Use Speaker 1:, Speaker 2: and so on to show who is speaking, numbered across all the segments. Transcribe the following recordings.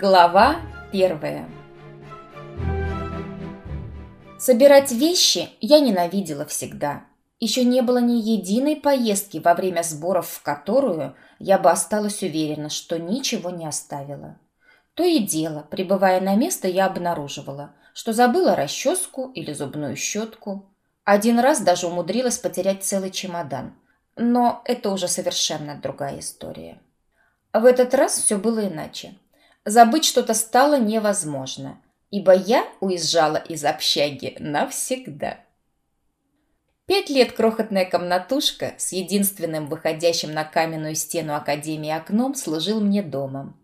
Speaker 1: Глава первая Собирать вещи я ненавидела всегда. Еще не было ни единой поездки, во время сборов в которую я бы осталась уверена, что ничего не оставила. То и дело, прибывая на место, я обнаруживала, что забыла расческу или зубную щетку. Один раз даже умудрилась потерять целый чемодан. Но это уже совершенно другая история. В этот раз все было иначе. Забыть что-то стало невозможно, ибо я уезжала из общаги навсегда. Пять лет крохотная комнатушка с единственным выходящим на каменную стену Академии окном служил мне домом.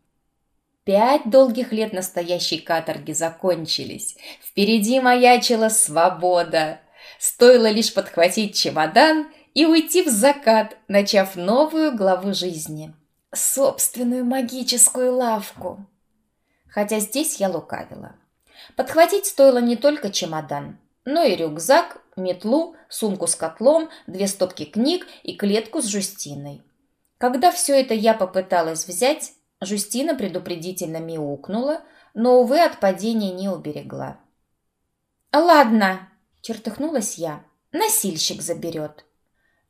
Speaker 1: Пять долгих лет настоящей каторги закончились. Впереди маячила свобода. Стоило лишь подхватить чемодан и уйти в закат, начав новую главу жизни собственную магическую лавку. Хотя здесь я лукавила. Подхватить стоило не только чемодан, но и рюкзак, метлу, сумку с котлом, две стопки книг и клетку с Жустиной. Когда все это я попыталась взять, Жустина предупредительно мяукнула, но, увы, от падения не уберегла. «Ладно», — чертыхнулась я, — «носильщик заберет».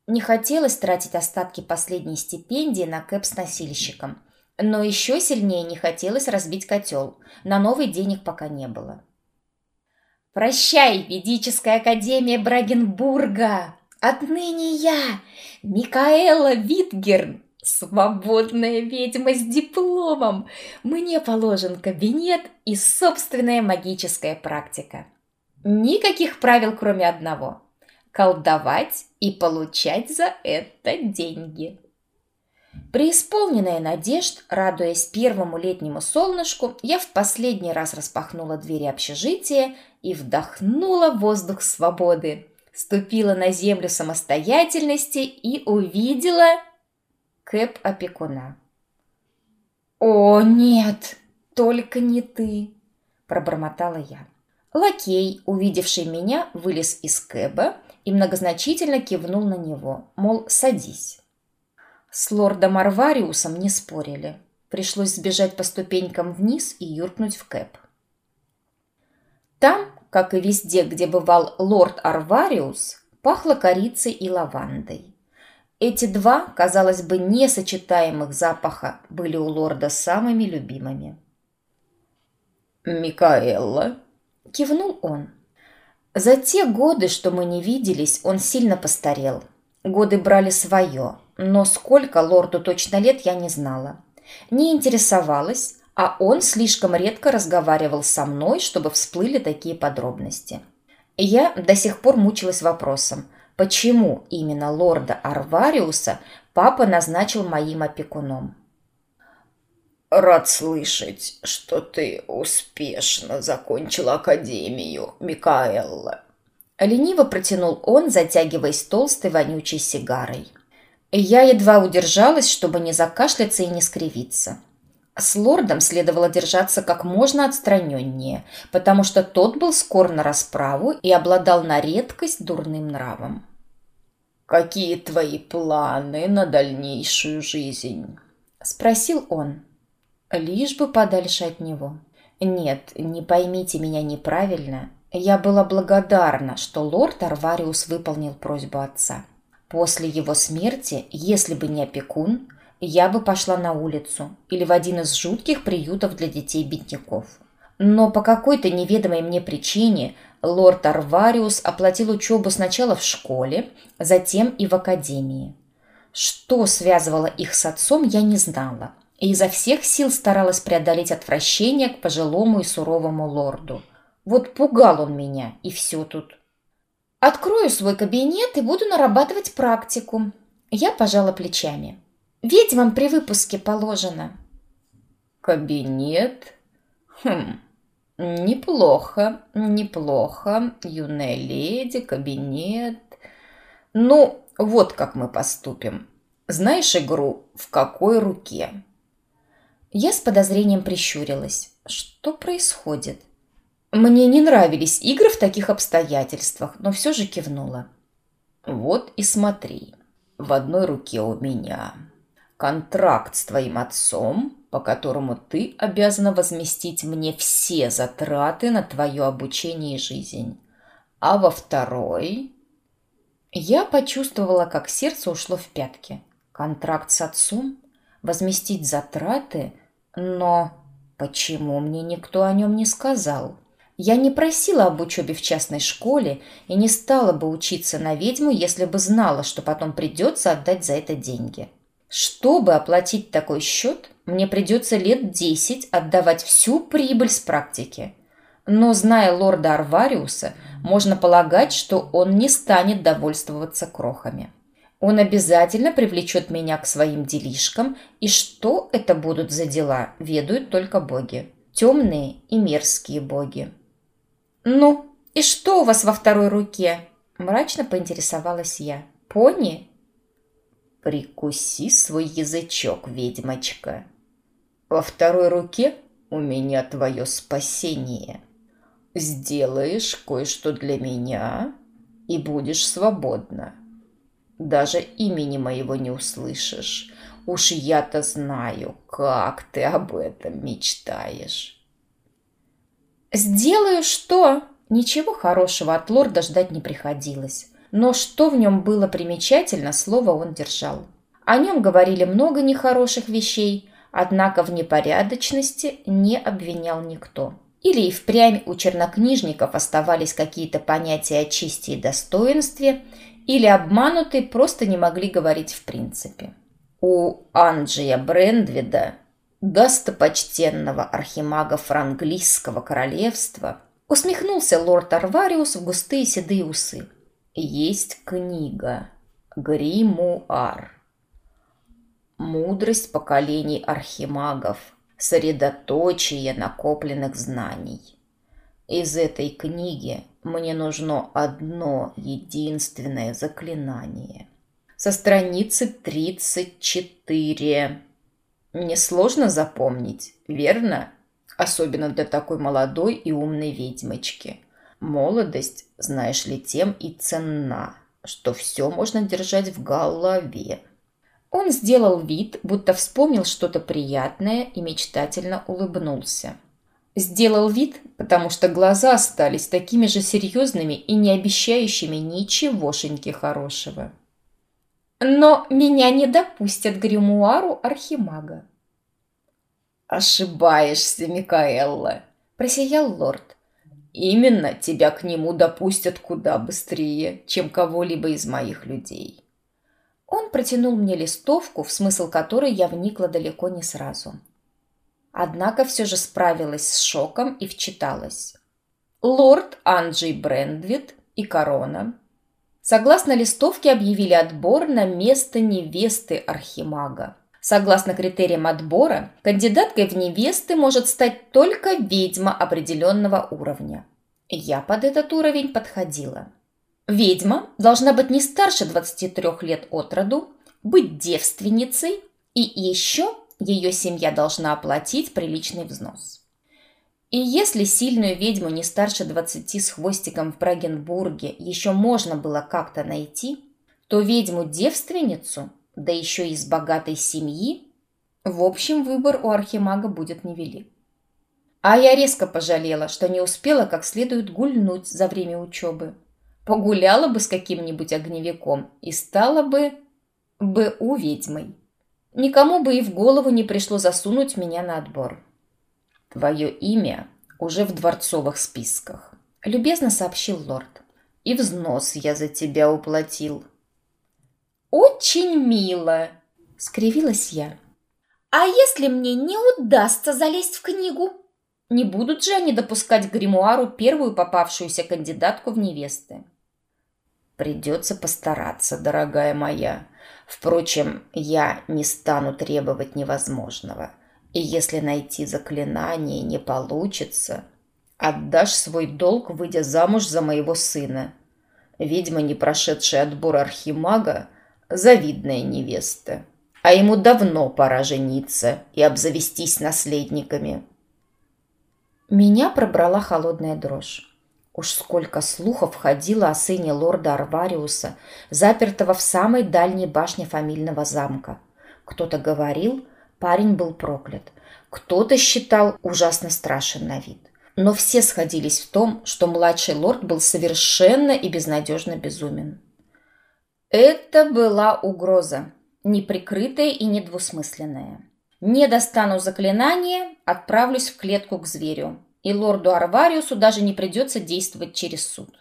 Speaker 1: Не хотелось тратить остатки последней стипендии на кэп с носильщиком. Но еще сильнее не хотелось разбить котел. На новый денег пока не было. «Прощай, Ведическая Академия Брагенбурга! Отныне я, Микаэла Витгерн, свободная ведьма с дипломом. Мне положен кабинет и собственная магическая практика. Никаких правил, кроме одного – колдовать и получать за это деньги. Преисполненная надежд, радуясь первому летнему солнышку, я в последний раз распахнула двери общежития и вдохнула воздух свободы, ступила на землю самостоятельности и увидела Кэп опекуна. «О, нет, только не ты!» – пробормотала я. Лакей, увидевший меня, вылез из Кэба и многозначительно кивнул на него, мол, садись. С лордом Арвариусом не спорили. Пришлось сбежать по ступенькам вниз и юркнуть в кэп. Там, как и везде, где бывал лорд Арвариус, пахло корицей и лавандой. Эти два, казалось бы, несочетаемых запаха были у лорда самыми любимыми. «Микаэлла?» – кивнул он. За те годы, что мы не виделись, он сильно постарел. Годы брали свое, но сколько лорду точно лет я не знала. Не интересовалась, а он слишком редко разговаривал со мной, чтобы всплыли такие подробности. Я до сих пор мучилась вопросом, почему именно лорда Арвариуса папа назначил моим опекуном.
Speaker 2: «Рад слышать, что ты успешно закончила академию, Микаэлла».
Speaker 1: Лениво протянул он, затягиваясь толстой вонючей сигарой. Я едва удержалась, чтобы не закашляться и не скривиться. С лордом следовало держаться как можно отстраненнее, потому что тот был скор на расправу и обладал на редкость дурным нравом.
Speaker 2: «Какие твои планы на дальнейшую жизнь?»
Speaker 1: – спросил он. Лишь бы подальше от него. Нет, не поймите меня неправильно. Я была благодарна, что лорд Арвариус выполнил просьбу отца. После его смерти, если бы не опекун, я бы пошла на улицу или в один из жутких приютов для детей-бедняков. Но по какой-то неведомой мне причине лорд Арвариус оплатил учебу сначала в школе, затем и в академии. Что связывало их с отцом, я не знала – и изо всех сил старалась преодолеть отвращение к пожилому и суровому лорду. Вот пугал он меня, и все тут. Открою свой кабинет и буду нарабатывать практику. Я пожала плечами. Ведьмам при выпуске положено.
Speaker 2: Кабинет? Хм, неплохо, неплохо. Юная леди, кабинет. Ну, вот как мы поступим. Знаешь игру «В какой руке»?
Speaker 1: Я с подозрением прищурилась. Что происходит? Мне не нравились игры в таких обстоятельствах, но все же кивнула.
Speaker 2: Вот и смотри. В одной руке у меня контракт с твоим отцом, по которому ты обязана возместить мне все затраты на твое обучение и жизнь. А во второй...
Speaker 1: Я почувствовала, как сердце ушло в пятки. Контракт с отцом? Возместить затраты? Но почему мне никто о нем не сказал? Я не просила об учебе в частной школе и не стала бы учиться на ведьму, если бы знала, что потом придется отдать за это деньги. Чтобы оплатить такой счет, мне придется лет десять отдавать всю прибыль с практики. Но, зная лорда Арвариуса, можно полагать, что он не станет довольствоваться крохами. Он обязательно привлечет меня к своим делишкам, и что это будут за дела, ведают только боги. Темные и мерзкие боги. «Ну, и что у вас во второй руке?» – мрачно поинтересовалась я. «Пони?»
Speaker 2: «Прикуси свой язычок, ведьмочка. Во второй руке у меня твое спасение. Сделаешь кое-что для меня и будешь свободна. Даже имени моего не услышишь. Уж я-то знаю, как ты об этом мечтаешь».
Speaker 1: «Сделаю что?» Ничего хорошего от лорда ждать не приходилось. Но что в нем было примечательно, слово он держал. О нем говорили много нехороших вещей, однако в непорядочности не обвинял никто. Или и впрямь у чернокнижников оставались какие-то понятия о чести и достоинстве, или обманутые просто не могли говорить в принципе. У Анджия Брендвида достопочтенного архимага франглийского королевства, усмехнулся лорд Арвариус в густые седые усы. Есть книга «Гримуар». Мудрость поколений архимагов, средоточие накопленных знаний. Из этой книги мне нужно одно единственное заклинание. Со страницы 34 Несложно запомнить, верно? Особенно для такой молодой и умной ведьмочки. Молодость, знаешь ли, тем и ценна, что все можно держать в голове. Он сделал вид, будто вспомнил что-то приятное и мечтательно улыбнулся. Сделал вид, потому что глаза остались такими же серьезными и не обещающими ничегошеньки хорошего. Но меня не допустят к гримуару архимага.
Speaker 2: «Ошибаешься, Микаэлла», – просиял лорд. «Именно тебя к нему допустят куда быстрее, чем кого-либо из моих людей».
Speaker 1: Он протянул мне листовку, в смысл которой я вникла далеко не сразу. Однако все же справилась с шоком и вчиталась. Лорд Анджей Брендвит и корона Согласно листовке объявили отбор на место невесты Архимага. Согласно критериям отбора, кандидаткой в невесты может стать только ведьма определенного уровня. Я под этот уровень подходила. Ведьма должна быть не старше 23 лет от роду, быть девственницей и еще ее семья должна оплатить приличный взнос. И если сильную ведьму не старше двадцати с хвостиком в Брагенбурге еще можно было как-то найти, то ведьму-девственницу, да еще из богатой семьи, в общем, выбор у архимага будет невелик. А я резко пожалела, что не успела как следует гульнуть за время учебы. Погуляла бы с каким-нибудь огневиком и стала бы... бы у ведьмой. Никому бы и в голову не пришло засунуть меня на отбор.
Speaker 2: «Твое имя уже в дворцовых списках», — любезно сообщил лорд. «И взнос я за тебя уплатил».
Speaker 1: «Очень мило», — скривилась я. «А если мне не удастся залезть в книгу?» Не будут же они допускать к гримуару первую попавшуюся кандидатку в невесты.
Speaker 2: Придется постараться, дорогая моя. Впрочем, я не стану требовать невозможного. И если найти заклинание не получится, отдашь свой долг, выйдя замуж за моего сына. Ведьма, не прошедшая отбор архимага, завидная невеста. А ему давно пора жениться и обзавестись наследниками.
Speaker 1: Меня пробрала холодная дрожь. Уж сколько слухов ходило о сыне лорда Арвариуса, запертого в самой дальней башне фамильного замка – Кто-то говорил, парень был проклят. Кто-то считал ужасно страшен на вид. Но все сходились в том, что младший лорд был совершенно и безнадежно безумен. Это была угроза, неприкрытая и недвусмысленная. Не достану заклинание, отправлюсь в клетку к зверю, и лорду Арвариусу даже не придется действовать через суд.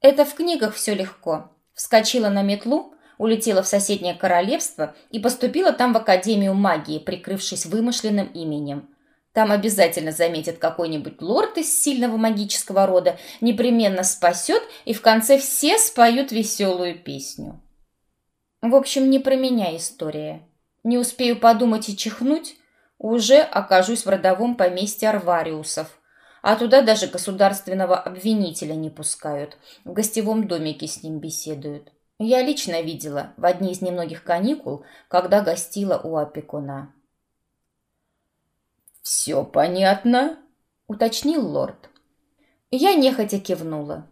Speaker 1: Это в книгах все легко. Вскочила на метлу, улетела в соседнее королевство и поступила там в Академию магии, прикрывшись вымышленным именем. Там обязательно заметит какой-нибудь лорд из сильного магического рода, непременно спасет, и в конце все споют веселую песню. В общем, не про меня история. Не успею подумать и чихнуть, уже окажусь в родовом поместье Арвариусов. А туда даже государственного обвинителя не пускают. В гостевом домике с ним беседуют. Я лично видела в одни из немногих каникул, когда гостила у опекуна.
Speaker 2: «Все понятно?» — уточнил лорд.
Speaker 1: Я нехотя кивнула.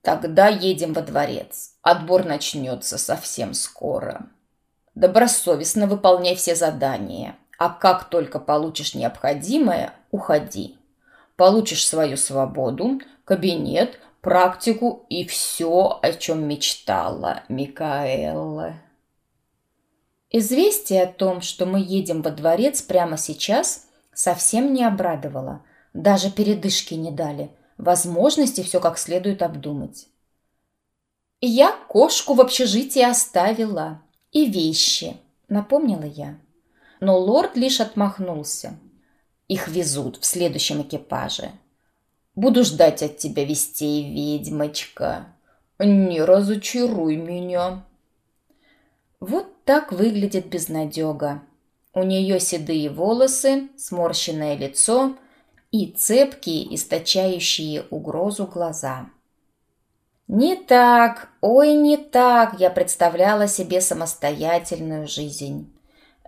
Speaker 2: «Тогда едем во дворец. Отбор начнется совсем скоро. Добросовестно выполняй все задания, а как только получишь необходимое, уходи. Получишь свою свободу, кабинет, практику и все, о чем мечтала Микаэла.
Speaker 1: Известие о том, что мы едем во дворец прямо сейчас, совсем не обрадовало. Даже передышки не дали, возможности все как следует обдумать. Я кошку в общежитии оставила. И вещи, напомнила я. Но лорд лишь отмахнулся. Их везут в следующем экипаже.
Speaker 2: Буду ждать от тебя вестей, ведьмочка. Не разочаруй меня.
Speaker 1: Вот так выглядит безнадега. У нее седые волосы, сморщенное лицо и цепкие, источающие угрозу глаза. Не так, ой, не так я представляла себе самостоятельную жизнь.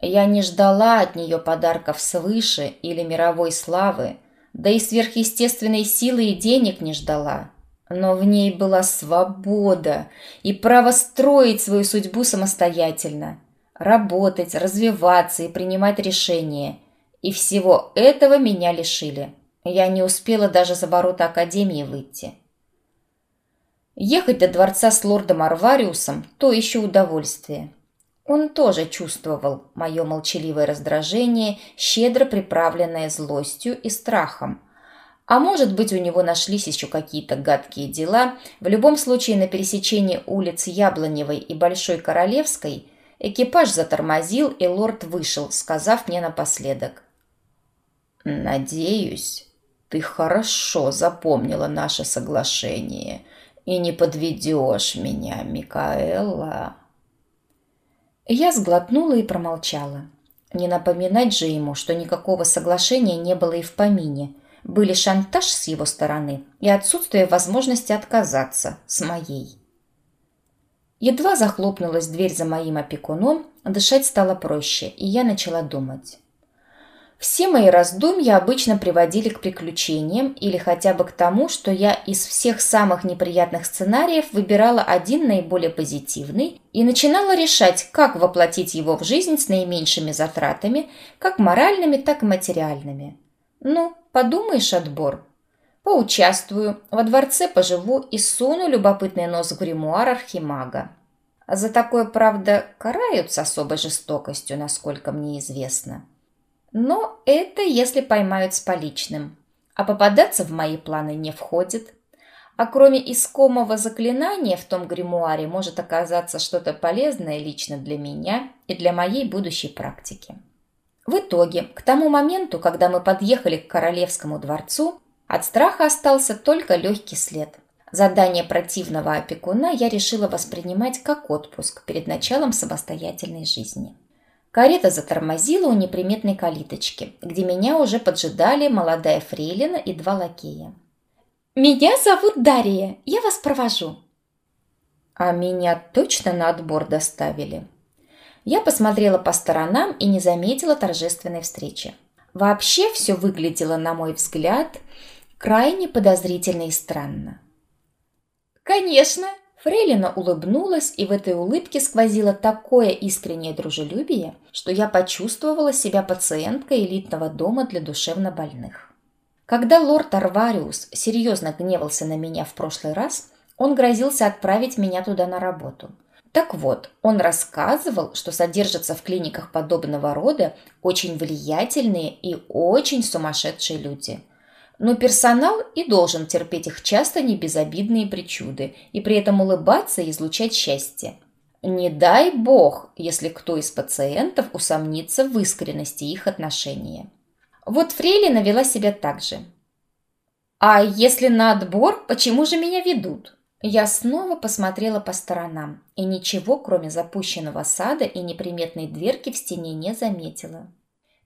Speaker 1: Я не ждала от нее подарков свыше или мировой славы, да и сверхъестественной силы и денег не ждала. Но в ней была свобода и право строить свою судьбу самостоятельно, работать, развиваться и принимать решения. И всего этого меня лишили. Я не успела даже за ворота Академии выйти. Ехать до дворца с лордом Арвариусом – то еще удовольствие. Он тоже чувствовал мое молчаливое раздражение, щедро приправленное злостью и страхом. А может быть, у него нашлись еще какие-то гадкие дела. В любом случае, на пересечении улиц Яблоневой и Большой Королевской экипаж затормозил, и лорд вышел, сказав мне напоследок.
Speaker 2: «Надеюсь, ты хорошо запомнила наше соглашение и не подведешь меня, Микаэла».
Speaker 1: Я сглотнула и промолчала. Не напоминать же ему, что никакого соглашения не было и в помине. Были шантаж с его стороны и отсутствие возможности отказаться с моей. Едва захлопнулась дверь за моим опекуном, дышать стало проще, и я начала думать. Все мои раздумья обычно приводили к приключениям или хотя бы к тому, что я из всех самых неприятных сценариев выбирала один наиболее позитивный и начинала решать, как воплотить его в жизнь с наименьшими затратами, как моральными, так и материальными. Ну, подумаешь, отбор. Поучаствую, во дворце поживу и суну любопытный нос в гримуар архимага. За такое, правда, карают с особой жестокостью, насколько мне известно. Но это если поймают с поличным. А попадаться в мои планы не входит. А кроме искомого заклинания в том гримуаре может оказаться что-то полезное лично для меня и для моей будущей практики. В итоге, к тому моменту, когда мы подъехали к королевскому дворцу, от страха остался только легкий след. Задание противного опекуна я решила воспринимать как отпуск перед началом самостоятельной жизни. Карета затормозила у неприметной калиточки, где меня уже поджидали молодая фрейлина и два лакея. «Меня зовут Дарья, я вас провожу». А меня точно на отбор доставили. Я посмотрела по сторонам и не заметила торжественной встречи. Вообще все выглядело, на мой взгляд, крайне подозрительно и странно. «Конечно, Фрейлина улыбнулась, и в этой улыбке сквозило такое искреннее дружелюбие, что я почувствовала себя пациенткой элитного дома для душевнобольных. Когда лорд Арвариус серьезно гневался на меня в прошлый раз, он грозился отправить меня туда на работу. Так вот, он рассказывал, что содержатся в клиниках подобного рода очень влиятельные и очень сумасшедшие люди – но персонал и должен терпеть их часто небезобидные причуды и при этом улыбаться и излучать счастье. Не дай бог, если кто из пациентов усомнится в искренности их отношения. Вот Фрейлина вела себя так же. «А если на отбор, почему же меня ведут?» Я снова посмотрела по сторонам и ничего, кроме запущенного сада и неприметной дверки в стене не заметила.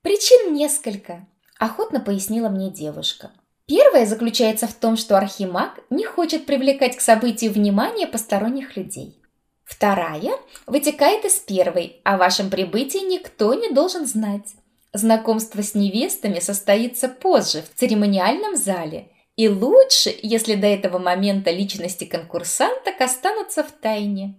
Speaker 1: «Причин несколько», – охотно пояснила мне девушка. Первое заключается в том, что архимаг не хочет привлекать к событию внимание посторонних людей. Вторая вытекает из первой, о вашем прибытии никто не должен знать. Знакомство с невестами состоится позже, в церемониальном зале. И лучше, если до этого момента личности конкурсанток останутся в тайне.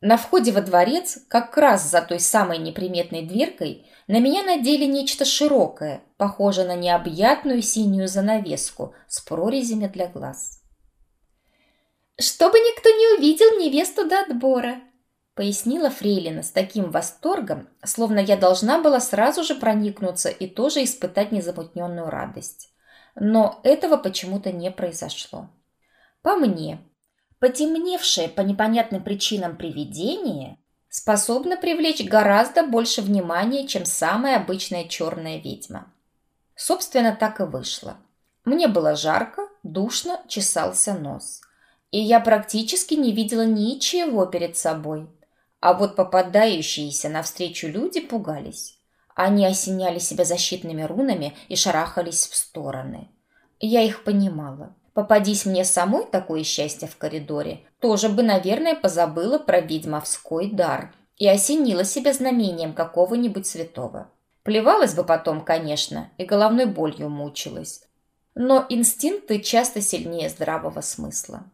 Speaker 1: На входе во дворец, как раз за той самой неприметной дверкой, на меня надели нечто широкое, похожее на необъятную синюю занавеску с прорезями для глаз. «Чтобы никто не увидел невесту до отбора», пояснила Фрейлина с таким восторгом, словно я должна была сразу же проникнуться и тоже испытать незамутненную радость. Но этого почему-то не произошло. По мне, потемневшее по непонятным причинам привидение способна привлечь гораздо больше внимания, чем самая обычная черная ведьма. Собственно, так и вышло. Мне было жарко, душно, чесался нос. И я практически не видела ничего перед собой. А вот попадающиеся навстречу люди пугались. Они осеняли себя защитными рунами и шарахались в стороны. Я их понимала. Попадись мне самой такое счастье в коридоре, тоже бы, наверное, позабыла про ведьмовской дар и осенила себя знамением какого-нибудь святого. Плевалась бы потом, конечно, и головной болью мучилась. Но инстинкты часто сильнее здравого смысла.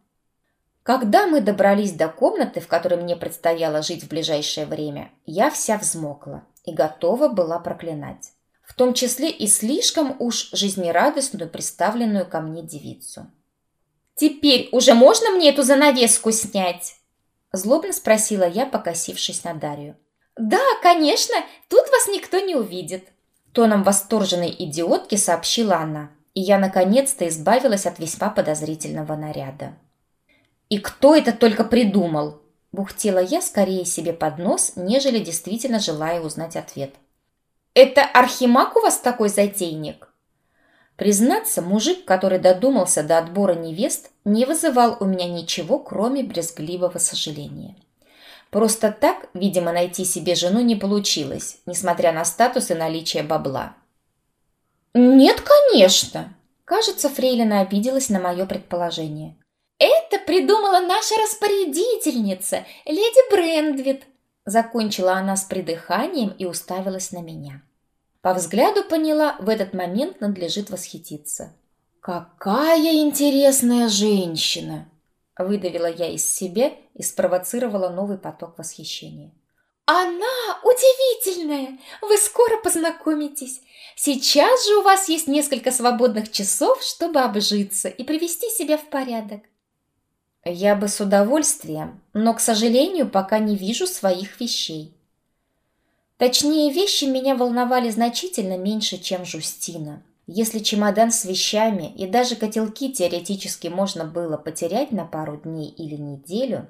Speaker 1: Когда мы добрались до комнаты, в которой мне предстояло жить в ближайшее время, я вся взмокла и готова была проклинать в том числе и слишком уж жизнерадостную представленную ко мне девицу. «Теперь уже можно мне эту занавеску снять?» Злобно спросила я, покосившись на Дарью. «Да, конечно, тут вас никто не увидит», тоном восторженной идиотки сообщила она, и я наконец-то избавилась от весьма подозрительного наряда. «И кто это только придумал?» Бухтела я скорее себе под нос, нежели действительно желая узнать ответ. Это Архимаг у вас такой затейник?» Признаться, мужик, который додумался до отбора невест, не вызывал у меня ничего, кроме брезгливого сожаления. Просто так, видимо, найти себе жену не получилось, несмотря на статус и наличие бабла. «Нет, конечно!» Кажется, Фрейлина обиделась на мое предположение. «Это придумала наша распорядительница, леди Брендвит!» Закончила она с придыханием и уставилась на меня. По взгляду поняла, в этот момент надлежит восхититься. «Какая интересная женщина!» Выдавила я из себя и спровоцировала новый поток восхищения. «Она удивительная! Вы скоро познакомитесь. Сейчас же у вас есть несколько свободных часов, чтобы обжиться и привести себя в порядок. Я бы с удовольствием, но, к сожалению, пока не вижу своих вещей. Точнее, вещи меня волновали значительно меньше, чем Жустина. Если чемодан с вещами и даже котелки теоретически можно было потерять на пару дней или неделю,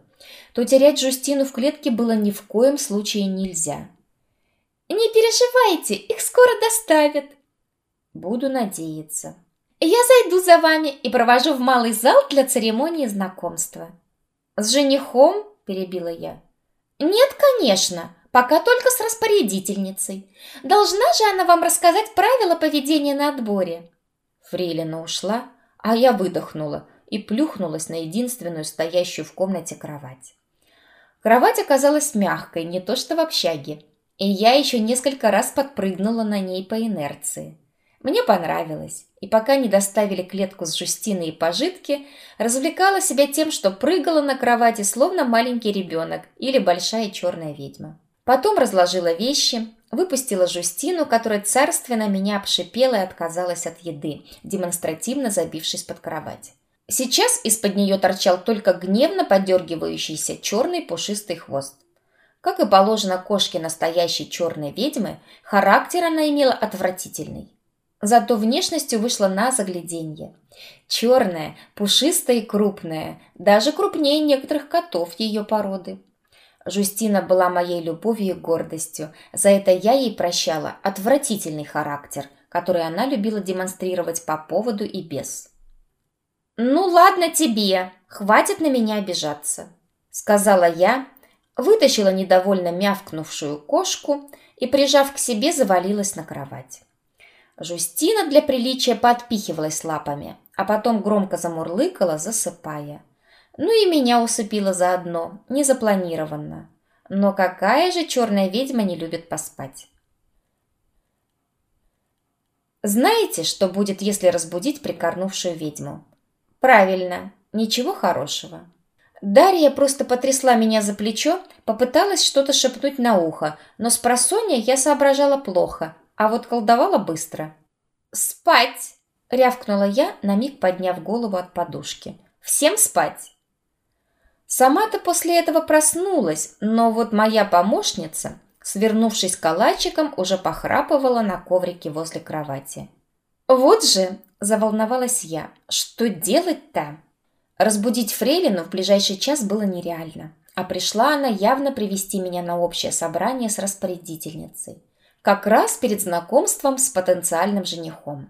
Speaker 1: то терять Жустину в клетке было ни в коем случае нельзя. «Не переживайте, их скоро доставят!» «Буду надеяться», я зайду за вами и провожу в малый зал для церемонии знакомства. С женихом? Перебила я. Нет, конечно, пока только с распорядительницей. Должна же она вам рассказать правила поведения на отборе. Фрейлина ушла, а я выдохнула и плюхнулась на единственную стоящую в комнате кровать. Кровать оказалась мягкой, не то что в общаге, и я еще несколько раз подпрыгнула на ней по инерции. Мне понравилось, и пока не доставили клетку с Жустиной и пожитки, развлекала себя тем, что прыгала на кровати, словно маленький ребенок или большая черная ведьма. Потом разложила вещи, выпустила Жустину, которая царственно меня обшипела и отказалась от еды, демонстративно забившись под кровать. Сейчас из-под нее торчал только гневно подергивающийся черный пушистый хвост. Как и положено кошке настоящей черной ведьмы, характер она имела отвратительный. Зато внешностью вышла на загляденье. Черная, пушистая и крупная, даже крупнее некоторых котов ее породы. Жустина была моей любовью и гордостью. За это я ей прощала отвратительный характер, который она любила демонстрировать по поводу и без. «Ну ладно тебе, хватит на меня обижаться», — сказала я, вытащила недовольно мявкнувшую кошку и, прижав к себе, завалилась на кровать. Жустина для приличия подпихивалась лапами, а потом громко замурлыкала, засыпая. Ну и меня усыпила заодно, незапланированно. Но какая же черная ведьма не любит поспать? Знаете, что будет, если разбудить прикорнувшую ведьму? Правильно, ничего хорошего. Дарья просто потрясла меня за плечо, попыталась что-то шепнуть на ухо, но с просонья я соображала плохо, а вот колдовала быстро. «Спать!» — рявкнула я, на миг подняв голову от подушки. «Всем спать!» Сама-то после этого проснулась, но вот моя помощница, свернувшись калачиком, уже похрапывала на коврике возле кровати. «Вот же!» – заволновалась я. «Что делать-то?» Разбудить Фрейлину в ближайший час было нереально, а пришла она явно привести меня на общее собрание с распорядительницей как раз перед знакомством с потенциальным женихом.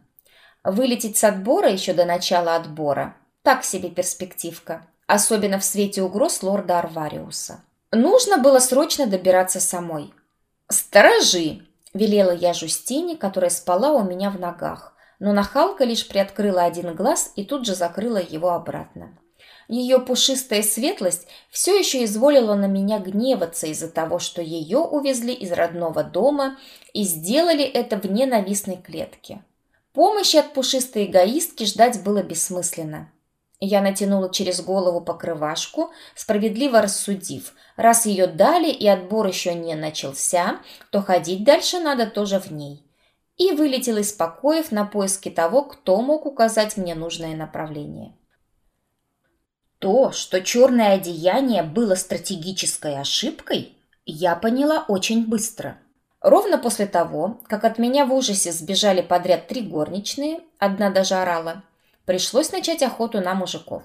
Speaker 1: Вылететь с отбора еще до начала отбора – так себе перспективка, особенно в свете угроз лорда Арвариуса. Нужно было срочно добираться самой. «Сторожи!» – велела я Жустине, которая спала у меня в ногах, но нахалка лишь приоткрыла один глаз и тут же закрыла его обратно. Ее пушистая светлость все еще изволила на меня гневаться из-за того, что ее увезли из родного дома и сделали это в ненавистной клетке. Помощи от пушистой эгоистки ждать было бессмысленно. Я натянула через голову покрывашку, справедливо рассудив, раз ее дали и отбор еще не начался, то ходить дальше надо тоже в ней. И вылетела из покоев на поиски того, кто мог указать мне нужное направление. То, что черное одеяние было стратегической ошибкой, я поняла очень быстро. Ровно после того, как от меня в ужасе сбежали подряд три горничные, одна даже орала, пришлось начать охоту на мужиков.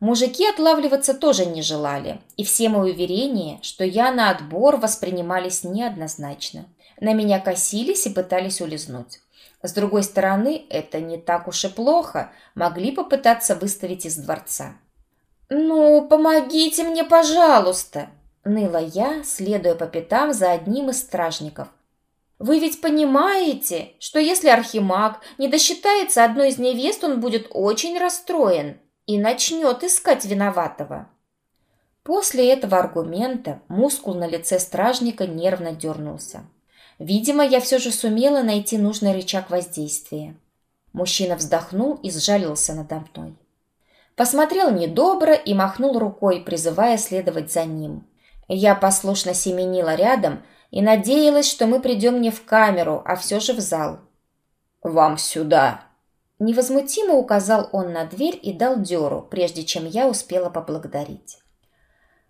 Speaker 1: Мужики отлавливаться тоже не желали, и все мои уверения, что я на отбор воспринимались неоднозначно. На меня косились и пытались улизнуть. С другой стороны, это не так уж и плохо, могли попытаться выставить из дворца. «Ну, помогите мне, пожалуйста!» — ныла я, следуя по пятам за одним из стражников. «Вы ведь понимаете, что если Архимаг не досчитается одной из невест, он будет очень расстроен и начнет искать виноватого?» После этого аргумента мускул на лице стражника нервно дернулся. Видимо, я все же сумела найти нужный рычаг воздействия. Мужчина вздохнул и сжалился надо мной. Посмотрел недобро и махнул рукой, призывая следовать за ним. Я послушно семенила рядом и надеялась, что мы придем не в камеру, а все же в зал. «Вам сюда!» Невозмутимо указал он на дверь и дал дёру, прежде чем я успела поблагодарить.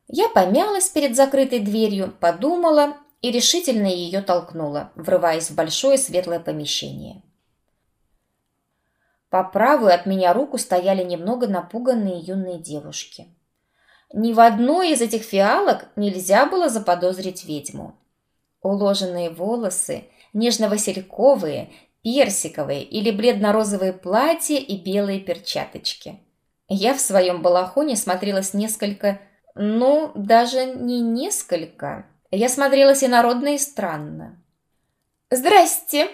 Speaker 1: Я помялась перед закрытой дверью, подумала и решительно ее толкнула, врываясь в большое светлое помещение. По правую от меня руку стояли немного напуганные юные девушки. Ни в одной из этих фиалок нельзя было заподозрить ведьму. Уложенные волосы, нежно-васильковые, персиковые или бледно-розовые платья и белые перчаточки. Я в своем балахоне смотрелась несколько, ну, даже не несколько. Я смотрелась инородно и странно. «Здрасте!»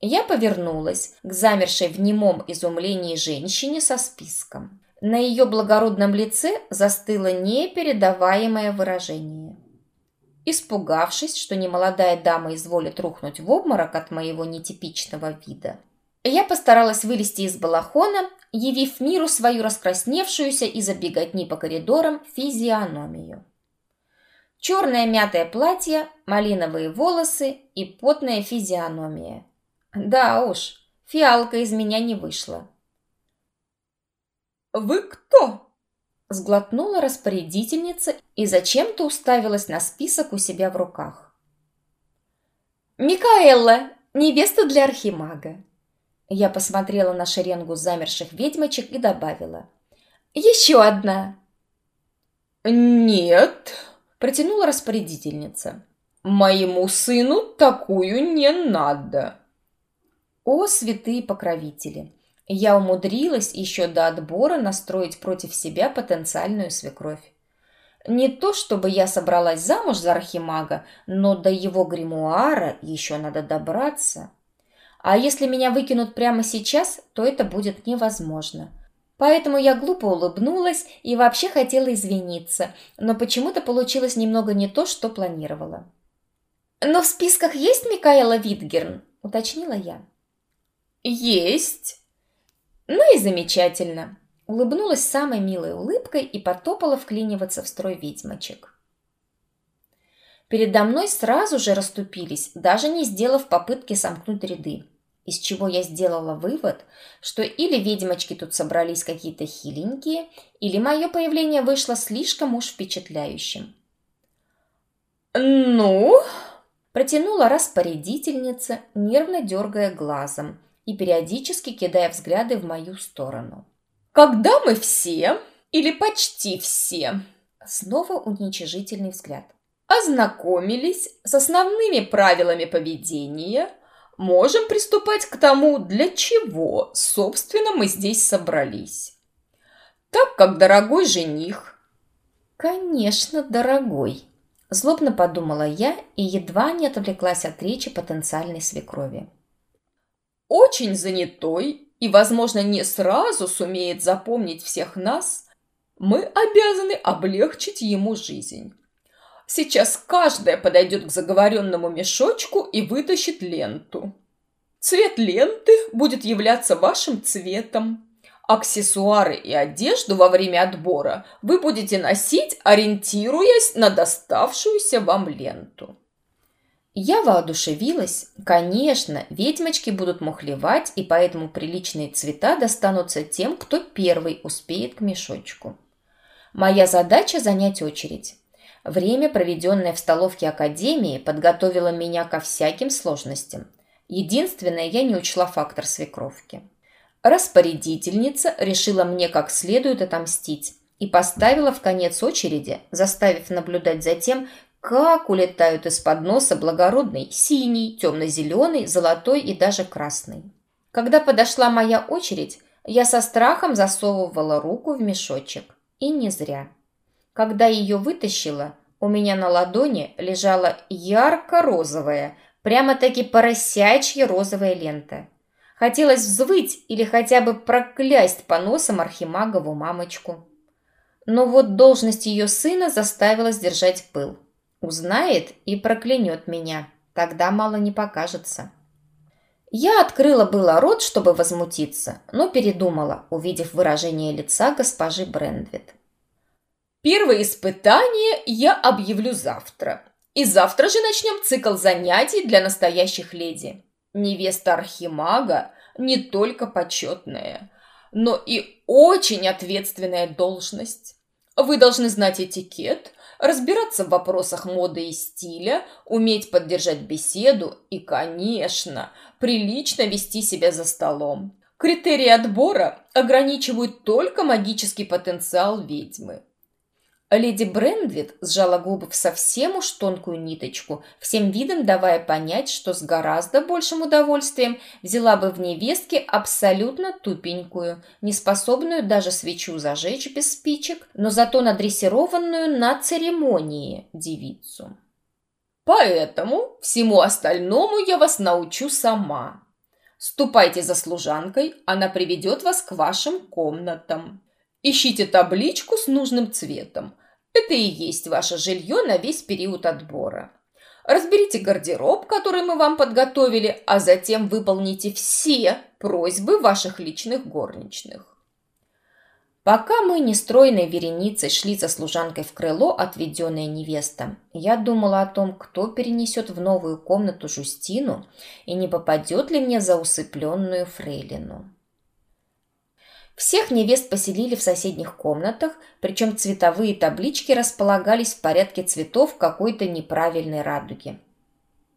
Speaker 1: Я повернулась к замершей в немом изумлении женщине со списком. На ее благородном лице застыло непередаваемое выражение. Испугавшись, что немолодая дама изволит рухнуть в обморок от моего нетипичного вида, Я постаралась вылезти из балахона, явив миру свою раскрасневшуюся из-за беготни по коридорам физиономию. Черное мятое платье, малиновые волосы и потная физиономия. Да уж, фиалка из меня не вышла.
Speaker 3: «Вы кто?»
Speaker 1: Сглотнула распорядительница и зачем-то уставилась на список у себя в руках. «Микаэлла, невеста для архимага». Я посмотрела на шеренгу замерших ведьмочек и добавила. «Еще одна!»
Speaker 3: «Нет!» – протянула распорядительница. «Моему сыну такую не надо!»
Speaker 1: О, святые покровители! Я умудрилась еще до отбора настроить против себя потенциальную свекровь. Не то, чтобы я собралась замуж за архимага, но до его гримуара еще надо добраться. А если меня выкинут прямо сейчас, то это будет невозможно. Поэтому я глупо улыбнулась и вообще хотела извиниться, но почему-то получилось немного не то, что планировала. «Но в списках есть Микаэла Витгерн?» – уточнила я.
Speaker 3: «Есть!»
Speaker 1: «Ну и замечательно!» Улыбнулась самой милой улыбкой и потопала вклиниваться в строй ведьмочек. Передо мной сразу же расступились, даже не сделав попытки сомкнуть ряды. Из чего я сделала вывод, что или ведьмочки тут собрались какие-то хиленькие, или мое появление вышло слишком уж впечатляющим.
Speaker 3: «Ну?»
Speaker 1: – протянула распорядительница, нервно дергая глазом – и периодически кидая взгляды в мою сторону.
Speaker 3: «Когда мы все, или почти все?»
Speaker 1: Снова уничижительный взгляд.
Speaker 3: «Ознакомились с основными правилами поведения, можем приступать к тому, для чего, собственно, мы здесь собрались. Так как дорогой жених...»
Speaker 1: «Конечно, дорогой», – злобно подумала я и едва не отвлеклась от речи потенциальной свекрови
Speaker 3: очень занятой и, возможно, не сразу сумеет запомнить всех нас, мы обязаны облегчить ему жизнь. Сейчас каждая подойдет к заговоренному мешочку и вытащит ленту. Цвет ленты будет являться вашим цветом. Аксессуары и одежду во время отбора вы будете носить, ориентируясь на доставшуюся вам ленту.
Speaker 1: Я воодушевилась. Конечно, ведьмочки будут мухлевать, и поэтому приличные цвета достанутся тем, кто первый успеет к мешочку. Моя задача – занять очередь. Время, проведенное в столовке Академии, подготовило меня ко всяким сложностям. Единственное, я не учла фактор свекровки. Распорядительница решила мне как следует отомстить и поставила в конец очереди, заставив наблюдать за тем, как улетают из-под носа благородный синий, темно-зеленый, золотой и даже красный. Когда подошла моя очередь, я со страхом засовывала руку в мешочек. И не зря. Когда ее вытащила, у меня на ладони лежала ярко-розовая, прямо-таки поросячья розовая лента. Хотелось взвыть или хотя бы проклясть по носам Архимагову мамочку. Но вот должность ее сына заставила сдержать пыл. Узнает и проклянет меня. Тогда мало не покажется. Я открыла было рот, чтобы возмутиться, но передумала, увидев выражение лица госпожи Брендвит.
Speaker 3: Первое испытание я объявлю завтра. И завтра же начнем цикл занятий для настоящих леди. Невеста Архимага не только почетная, но и очень ответственная должность. Вы должны знать этикет, разбираться в вопросах моды и стиля, уметь поддержать беседу и, конечно, прилично вести себя за столом. Критерии отбора ограничивают только магический потенциал ведьмы.
Speaker 1: Леди Брендвит сжала губы в совсем уж тонкую ниточку, всем видом давая понять, что с гораздо большим удовольствием взяла бы в невестке абсолютно тупенькую, неспособную даже свечу зажечь без спичек, но зато надрессированную на церемонии девицу.
Speaker 3: Поэтому всему остальному я вас научу сама. Ступайте за служанкой, она приведет вас к вашим комнатам. Ищите табличку с нужным цветом. Это и есть ваше жилье на весь период отбора. Разберите гардероб, который мы вам подготовили, а затем выполните все просьбы ваших личных горничных.
Speaker 1: Пока мы нестройной вереницей шли за служанкой в крыло, отведенное невестам, я думала о том, кто перенесет в новую комнату Жустину и не попадет ли мне за усыпленную фрейлину. Всех невест поселили в соседних комнатах, причем цветовые таблички располагались в порядке цветов какой-то неправильной радуги.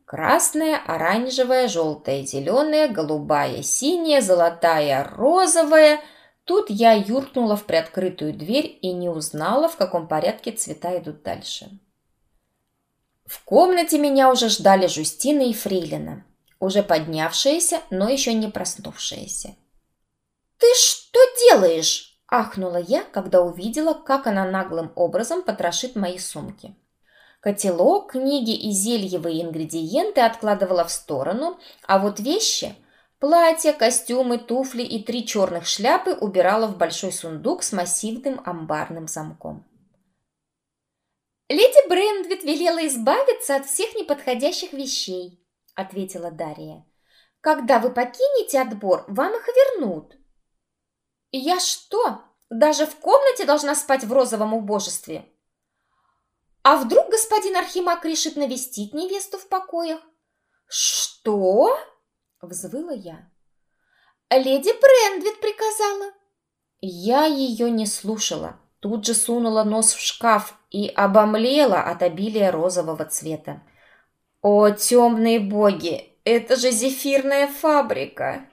Speaker 1: Красная, оранжевая, желтая, зеленая, голубая, синяя, золотая, розовая – Тут я юркнула в приоткрытую дверь и не узнала, в каком порядке цвета идут дальше. В комнате меня уже ждали Жустина и Фрейлина, уже поднявшиеся, но еще не проснувшиеся. «Ты что делаешь?» – ахнула я, когда увидела, как она наглым образом потрошит мои сумки. Котелок, книги и зельевые ингредиенты откладывала в сторону, а вот вещи Платья, костюмы, туфли и три черных шляпы убирала в большой сундук с массивным амбарным замком.
Speaker 4: «Леди Брендвит велела избавиться от всех неподходящих вещей», — ответила Дарья. «Когда вы покинете отбор, вам их вернут».
Speaker 1: «Я что, даже в комнате должна спать в розовом убожестве?» «А вдруг господин Архимаг решит навестить невесту в покоях?» «Что?» Взвыла я.
Speaker 4: «Леди Брендвит приказала».
Speaker 1: Я ее не слушала. Тут же сунула нос в шкаф и обомлела от обилия розового цвета. «О, темные боги! Это же зефирная фабрика!»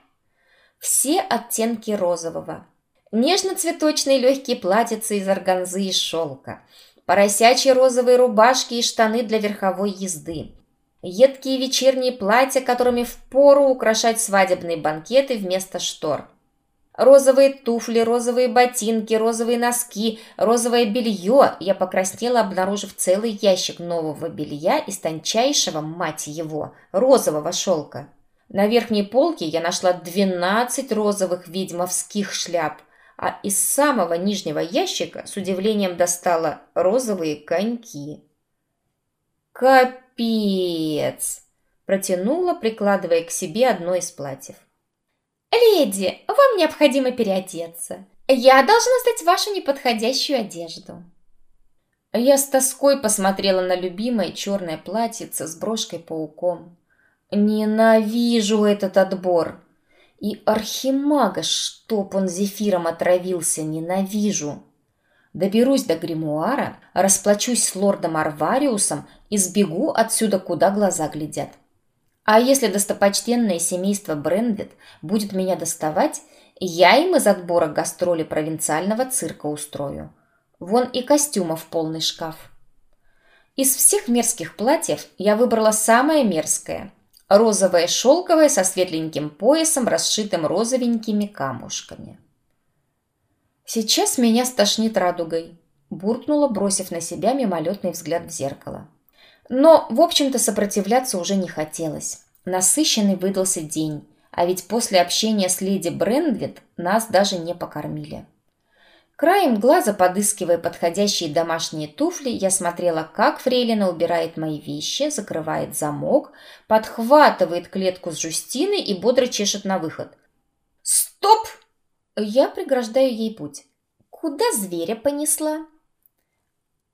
Speaker 1: Все оттенки розового. Нежно-цветочные легкие платьицы из органзы и шелка. Поросячьи розовые рубашки и штаны для верховой езды едкие вечерние платья, которыми впору украшать свадебные банкеты вместо штор. Розовые туфли, розовые ботинки, розовые носки, розовое белье. Я покраснела, обнаружив целый ящик нового белья из тончайшего, мать его, розового шелка. На верхней полке я нашла 12 розовых ведьмовских шляп, а из самого нижнего ящика с удивлением достала розовые коньки. Капец! Протянула, прикладывая к себе одно из платьев.
Speaker 4: «Леди, вам необходимо переодеться. Я должна сдать вашу неподходящую одежду».
Speaker 1: Я с тоской посмотрела на любимое черное платьице с брошкой-пауком. Ненавижу этот отбор. И архимага, чтоб он зефиром отравился, ненавижу. Доберусь до гримуара, расплачусь с лордом Арвариусом и сбегу отсюда, куда глаза глядят. А если достопочтенное семейство Брендвит будет меня доставать, я им из отбора гастроли провинциального цирка устрою. Вон и костюмов полный шкаф. Из всех мерзких платьев я выбрала самое мерзкое. Розовое шелковое со светленьким поясом, расшитым розовенькими камушками. «Сейчас меня стошнит радугой», – буркнула, бросив на себя мимолетный взгляд в зеркало. Но, в общем-то, сопротивляться уже не хотелось. Насыщенный выдался день, а ведь после общения с леди Брендвит нас даже не покормили. Краем глаза, подыскивая подходящие домашние туфли, я смотрела, как Фрейлина убирает мои вещи, закрывает замок, подхватывает клетку с Жустиной и бодро чешет на выход. «Стоп!» Я преграждаю ей путь. «Куда зверя понесла?»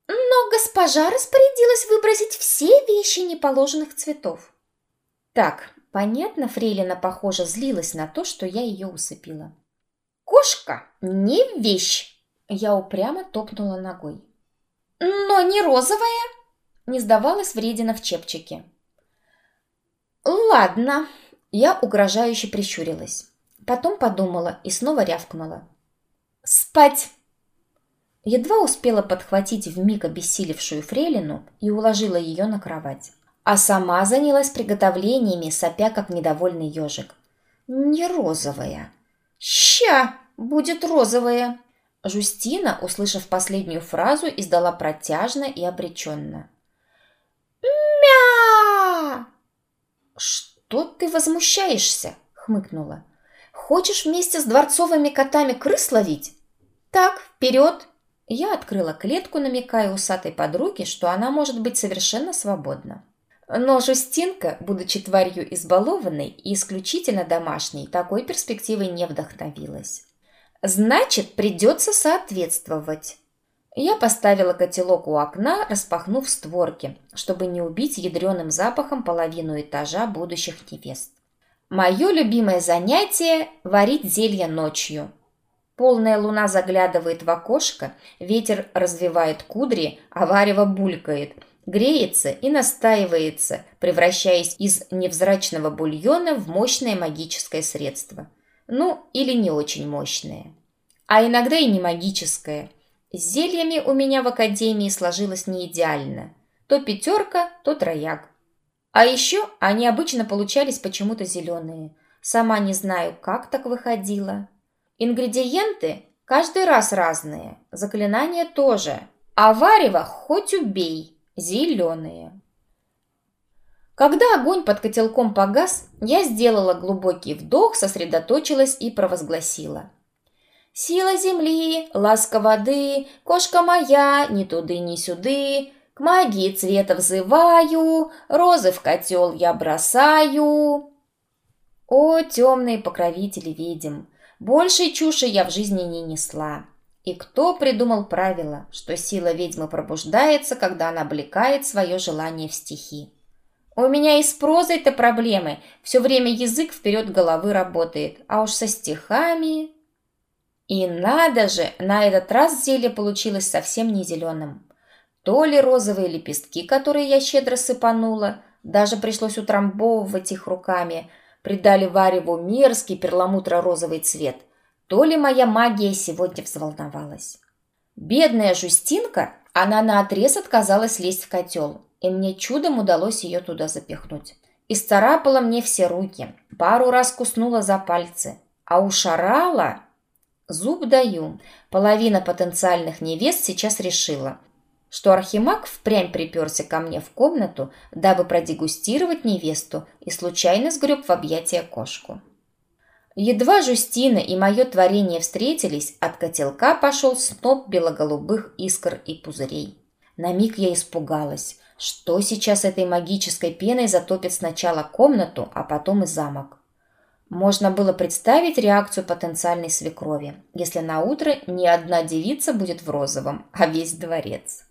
Speaker 4: Но госпожа распорядилась выбросить все вещи неположенных цветов.
Speaker 1: Так, понятно, Фрейлина, похоже, злилась на то, что я ее усыпила.
Speaker 4: Кошка не вещь.
Speaker 1: Я упрямо топнула ногой.
Speaker 4: Но не розовая.
Speaker 1: Не сдавалась вредина в чепчике.
Speaker 4: Ладно.
Speaker 1: Я угрожающе прищурилась. Потом подумала и снова рявкнула.
Speaker 4: «Спать!»
Speaker 1: Едва успела подхватить вмиг обессилевшую фрейлину и уложила ее на кровать. А сама занялась приготовлениями, сопя как недовольный ежик. «Не розовая».
Speaker 4: «Ща будет розовая».
Speaker 1: Жустина, услышав последнюю фразу, издала протяжно и обреченно.
Speaker 4: «Мя!»
Speaker 1: «Что ты возмущаешься?» — хмыкнула. «Хочешь вместе с дворцовыми котами крыс ловить?» «Так, вперед!» Я открыла клетку, намекая усатой подруге, что она может быть совершенно свободна. Но Жустинка, будучи тварью избалованной и исключительно домашней, такой перспективой не вдохновилась. Значит, придется соответствовать. Я поставила котелок у окна, распахнув створки, чтобы не убить ядреным запахом половину этажа будущих невест. Мое любимое занятие – варить зелье ночью. Полная луна заглядывает в окошко, ветер развивает кудри, а варево булькает – греется и настаивается, превращаясь из невзрачного бульона в мощное магическое средство. Ну, или не очень мощное. А иногда и не магическое. С зельями у меня в академии сложилось не идеально. То пятерка, то трояк. А еще они обычно получались почему-то зеленые. Сама не знаю, как так выходило. Ингредиенты каждый раз разные, заклинания тоже. А варево хоть убей – зеленые. Когда огонь под котелком погас, я сделала глубокий вдох, сосредоточилась и провозгласила. «Сила земли, ласка воды, кошка моя, ни туды, ни сюды, к магии цвета взываю, розы в котел я бросаю». О, темные покровители ведьм, большей чуши я в жизни не несла. И кто придумал правило, что сила ведьмы пробуждается, когда она облекает свое желание в стихи? У меня и с прозой-то проблемы. Все время язык вперед головы работает. А уж со стихами... И надо же, на этот раз зелье получилось совсем не зеленым. То ли розовые лепестки, которые я щедро сыпанула, даже пришлось утрамбовывать их руками, придали вареву мерзкий перламутро-розовый цвет – то ли моя магия сегодня взволновалась. Бедная Жустинка, она наотрез отказалась лезть в котел, и мне чудом удалось ее туда запихнуть. Исцарапала мне все руки, пару раз куснула за пальцы, а ушарала... Зуб даю. Половина потенциальных невест сейчас решила, что Архимаг впрямь приперся ко мне в комнату, дабы продегустировать невесту и случайно сгреб в объятия кошку. Едва Жустина и мое творение встретились, от котелка пошел сноп белоголубых искр и пузырей. На миг я испугалась, что сейчас этой магической пеной затопит сначала комнату, а потом и замок. Можно было представить реакцию потенциальной свекрови, если на утро ни одна девица будет в розовом, а весь дворец.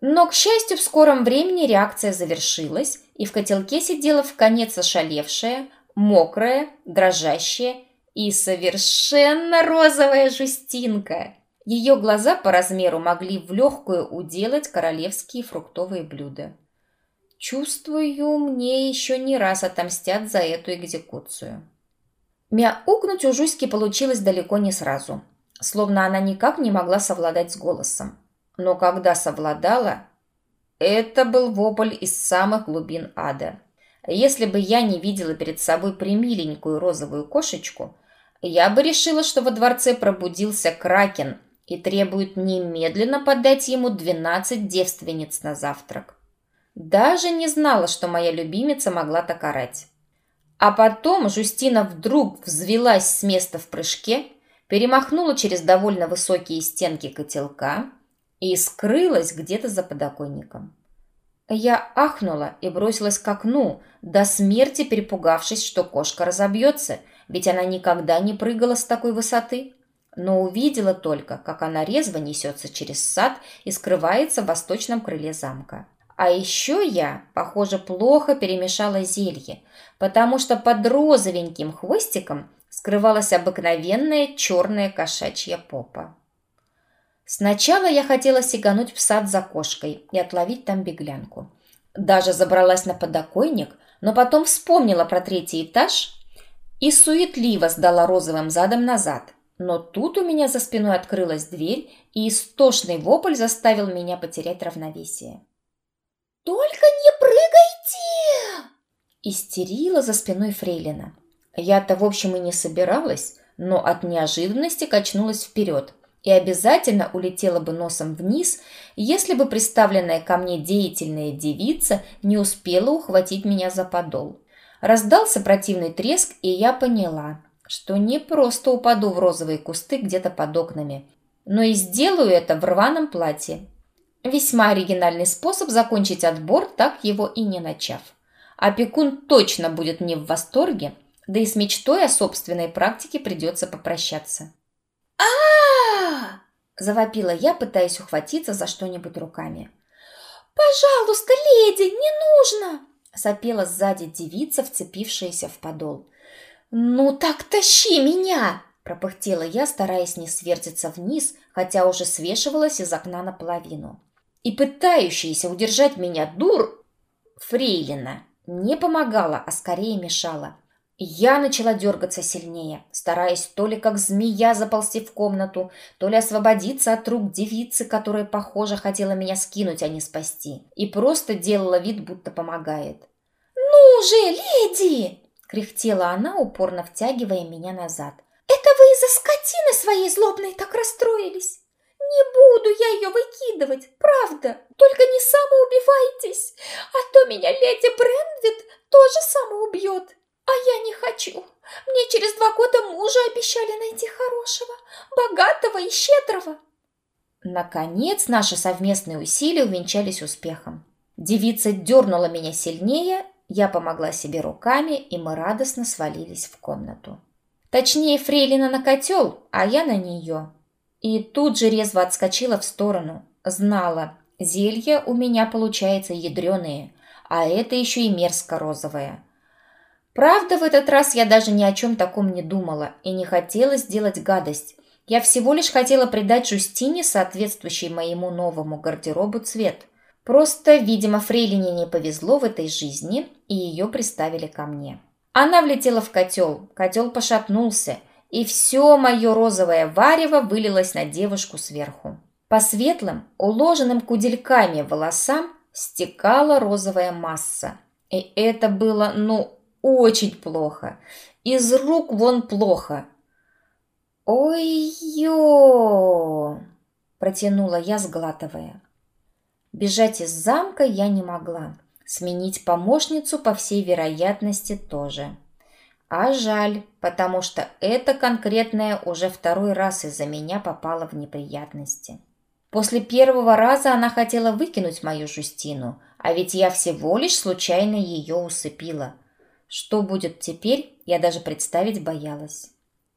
Speaker 1: Но, к счастью, в скором времени реакция завершилась, и в котелке сидела в конец ошалевшая, мокрая, дрожащая и совершенно розовая Жустинка. Ее глаза по размеру могли в легкую уделать королевские фруктовые блюда. Чувствую, мне еще не раз отомстят за эту экзекуцию. Мяукнуть у Жуськи получилось далеко не сразу, словно она никак не могла совладать с голосом. Но когда совладала, это был вопль из самых глубин ада – если бы я не видела перед собой примиленькую розовую кошечку, я бы решила, что во дворце пробудился кракен и требует немедленно подать ему 12 девственниц на завтрак. Даже не знала, что моя любимица могла так орать. А потом Жустина вдруг взвелась с места в прыжке, перемахнула через довольно высокие стенки котелка и скрылась где-то за подоконником. Я ахнула и бросилась к окну, до смерти перепугавшись, что кошка разобьется, ведь она никогда не прыгала с такой высоты. Но увидела только, как она резво несется через сад и скрывается в восточном крыле замка. А еще я, похоже, плохо перемешала зелье, потому что под розовеньким хвостиком скрывалась обыкновенная черная кошачья попа. Сначала я хотела сигануть в сад за кошкой и отловить там беглянку. Даже забралась на подоконник, но потом вспомнила про третий этаж и суетливо сдала розовым задом назад. Но тут у меня за спиной открылась дверь, и истошный вопль заставил меня потерять равновесие.
Speaker 4: «Только не прыгайте!»
Speaker 1: Истерила за спиной Фрейлина. Я-то, в общем, и не собиралась, но от неожиданности качнулась вперед и обязательно улетела бы носом вниз, если бы представленная ко мне деятельная девица не успела ухватить меня за подол. Раздался противный треск, и я поняла, что не просто упаду в розовые кусты где-то под окнами, но и сделаю это в рваном платье. Весьма оригинальный способ закончить отбор, так его и не начав. Опекун точно будет не в восторге, да и с мечтой о собственной практике придется попрощаться.
Speaker 4: а
Speaker 1: Завопила я, пытаясь ухватиться за что-нибудь руками.
Speaker 4: «Пожалуйста, леди, не нужно!»
Speaker 1: Сопела сзади девица, вцепившаяся в подол.
Speaker 4: «Ну так тащи меня!»
Speaker 1: Пропыхтела я, стараясь не свертиться вниз, хотя уже свешивалась из окна наполовину. И пытающаяся удержать меня дур... Фрейлина не помогала, а скорее мешала. Я начала дергаться сильнее, стараясь то ли как змея заползти в комнату, то ли освободиться от рук девицы, которая, похоже, хотела меня скинуть, а не спасти, и просто делала вид, будто помогает.
Speaker 4: «Ну же, леди!»
Speaker 1: — кряхтела она, упорно втягивая меня назад.
Speaker 4: «Это вы из-за скотины своей злобной так расстроились? Не буду я ее выкидывать, правда. Только не самоубивайтесь, а то меня леди Брендвит тоже самоубьет». А я не хочу. Мне через два года мужа обещали найти хорошего, богатого и щедрого.
Speaker 1: Наконец, наши совместные усилия увенчались успехом. Девица дернула меня сильнее, я помогла себе руками, и мы радостно свалились в комнату. Точнее, Фрейлина на котел, а я на нее. И тут же резво отскочила в сторону. Знала, зелья у меня получается ядреные, а это еще и мерзко розовое. Правда, в этот раз я даже ни о чем таком не думала и не хотела сделать гадость. Я всего лишь хотела придать Жустине соответствующий моему новому гардеробу цвет. Просто, видимо, Фрейлине не повезло в этой жизни, и ее приставили ко мне. Она влетела в котел, котел пошатнулся, и все мое розовое варево вылилось на девушку сверху. По светлым, уложенным кудельками волосам стекала розовая масса. И это было, ну, очень плохо. Из рук вон плохо. «Ой-ё!» – протянула я, сглатывая. Бежать из замка я не могла. Сменить помощницу, по всей вероятности, тоже. А жаль, потому что эта конкретная уже второй раз из-за меня попала в неприятности. После первого раза она хотела выкинуть мою Жустину, а ведь я всего лишь случайно ее усыпила – что будет теперь, я даже представить боялась.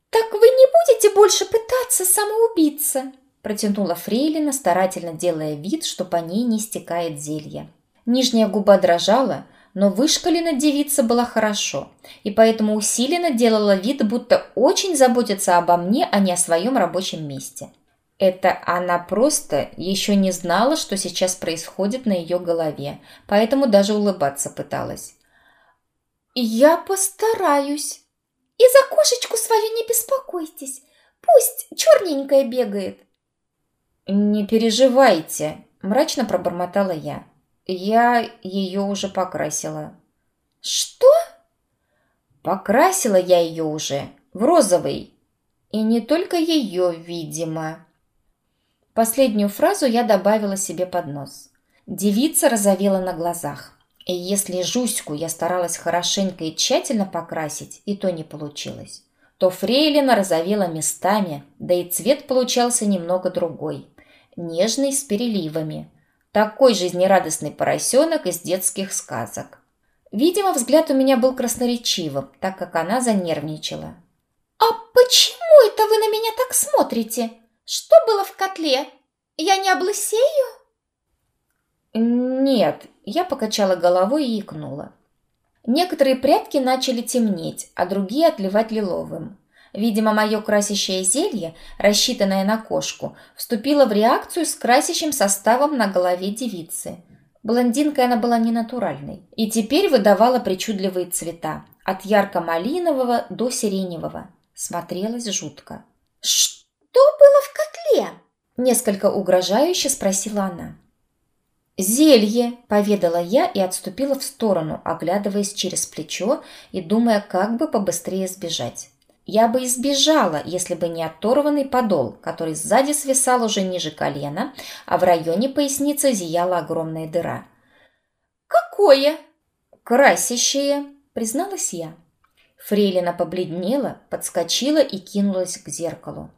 Speaker 4: «Так вы не будете больше пытаться самоубиться?»
Speaker 1: Протянула Фрейлина, старательно делая вид, что по ней не стекает зелье. Нижняя губа дрожала, но вышкалена девица была хорошо, и поэтому усиленно делала вид, будто очень заботится обо мне, а не о своем рабочем месте. Это она просто еще не знала, что сейчас происходит на ее голове, поэтому даже улыбаться пыталась.
Speaker 4: «Я постараюсь». «И за кошечку свою не беспокойтесь. Пусть черненькая бегает».
Speaker 1: «Не переживайте», – мрачно пробормотала я. «Я ее уже покрасила».
Speaker 4: «Что?»
Speaker 1: «Покрасила я ее уже, в розовый. И не только ее, видимо». Последнюю фразу я добавила себе под нос. Девица разовела на глазах. И если Жуську я старалась хорошенько и тщательно покрасить, и то не получилось, то фрейлина розовела местами, да и цвет получался немного другой, нежный с переливами. Такой жизнерадостный поросенок из детских сказок. Видимо, взгляд у меня был красноречивым, так как она занервничала.
Speaker 4: «А почему это вы на меня так смотрите? Что было в котле? Я не облысею?»
Speaker 1: «Нет, я покачала головой и икнула. Некоторые прядки начали темнеть, а другие отливать лиловым. Видимо, мое красящее зелье, рассчитанное на кошку, вступило в реакцию с красящим составом на голове девицы. Блондинкой она была ненатуральной и теперь выдавала причудливые цвета, от ярко-малинового до сиреневого. Смотрелась жутко.
Speaker 4: «Что было в котле?»
Speaker 1: Несколько угрожающе спросила она. «Зелье!» – поведала я и отступила в сторону, оглядываясь через плечо и думая, как бы побыстрее сбежать. Я бы избежала, если бы не оторванный подол, который сзади свисал уже ниже колена, а в районе поясницы зияла огромная дыра.
Speaker 4: «Какое?»
Speaker 1: «Красящее», – призналась я. Фрейлина побледнела, подскочила и кинулась к зеркалу.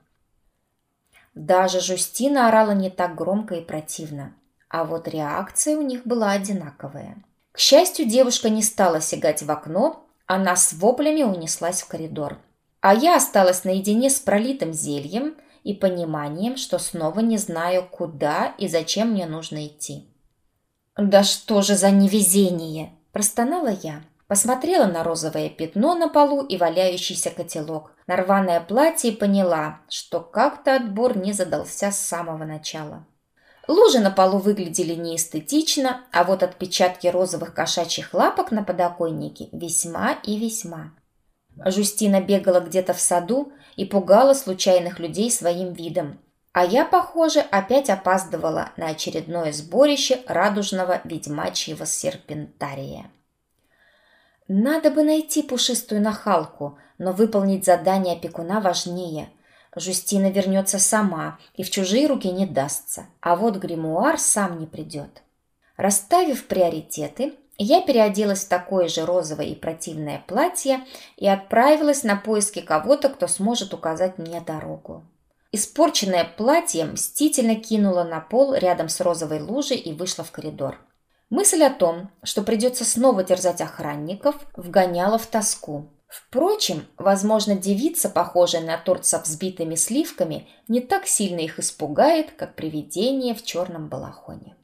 Speaker 1: Даже Жустина орала не так громко и противно. А вот реакция у них была одинаковая. К счастью, девушка не стала сигать в окно, она с воплями унеслась в коридор. А я осталась наедине с пролитым зельем и пониманием, что снова не знаю, куда и зачем мне нужно идти. «Да что же за невезение!» – простонала я. Посмотрела на розовое пятно на полу и валяющийся котелок, на рваное платье и поняла, что как-то отбор не задался с самого начала. Лужи на полу выглядели неэстетично, а вот отпечатки розовых кошачьих лапок на подоконнике весьма и весьма. Жустина бегала где-то в саду и пугала случайных людей своим видом. А я, похоже, опять опаздывала на очередное сборище радужного ведьмачьего серпентария. Надо бы найти пушистую нахалку, но выполнить задание опекуна важнее – Жустина вернется сама и в чужие руки не дастся, а вот гримуар сам не придет. Расставив приоритеты, я переоделась в такое же розовое и противное платье и отправилась на поиски кого-то, кто сможет указать мне дорогу. Испорченное платье мстительно кинула на пол рядом с розовой лужей и вышла в коридор. Мысль о том, что придется снова терзать охранников, вгоняла в тоску. Впрочем, возможно, девица, похожая на торт со взбитыми сливками, не так сильно их испугает, как привидение в черном балахоне.